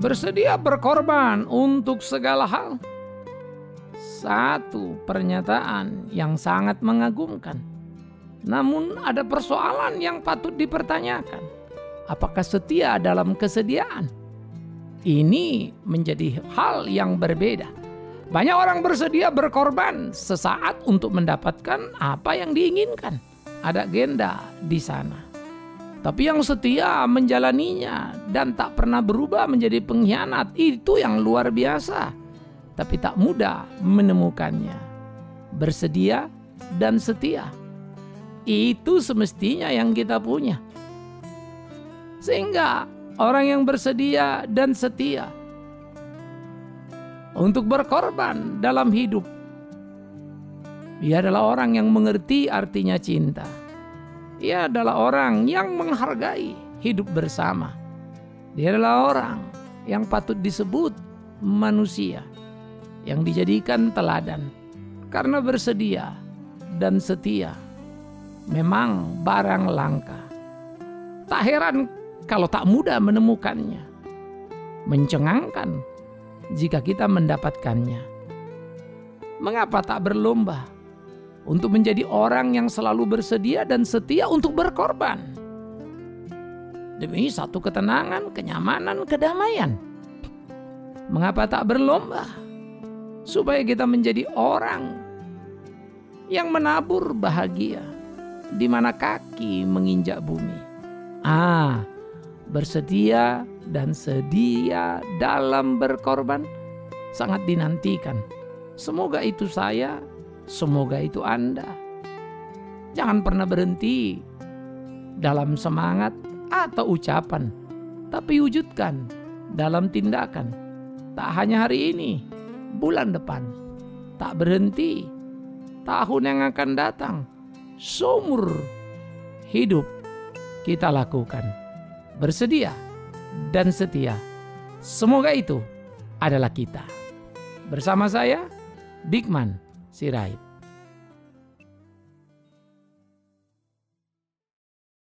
bersedia berkorban untuk segala hal. Satu pernyataan yang sangat mengagumkan. Namun ada persoalan yang patut dipertanyakan. Apakah setia dalam kesediaan? Ini menjadi hal yang berbeda. Banyak orang bersedia berkorban sesaat untuk mendapatkan apa yang diinginkan. Ada agenda di sana. Tapi yang setia menjalaninya dan tak pernah berubah menjadi pengkhianat itu yang luar biasa. Tapi tak mudah menemukannya. Bersedia dan setia. Itu semestinya yang kita punya. Sehingga orang yang bersedia dan setia untuk berkorban dalam hidup. Ia adalah orang yang mengerti artinya cinta ia adalah orang yang menghargai hidup bersama. Dia adalah orang yang patut disebut manusia yang dijadikan teladan karena bersedia dan setia. Memang barang langka. Tak heran kalau tak mudah menemukannya. Mencengangkan jika kita mendapatkannya. Mengapa tak berlomba untuk menjadi orang yang selalu bersedia dan setia untuk berkorban demi satu ketenangan, kenyamanan, kedamaian. Mengapa tak berlomba supaya kita menjadi orang yang menabur bahagia di mana kaki menginjak bumi? Ah, bersedia dan sedia dalam berkorban sangat dinantikan. Semoga itu saya Semoga itu Anda. Jangan pernah berhenti dalam semangat atau ucapan, tapi wujudkan dalam tindakan. Tak hanya hari ini, bulan depan, tak berhenti, tahun yang akan datang, seumur hidup kita lakukan. Bersedia dan setia. Semoga itu adalah kita. Bersama saya, Bigman Sirait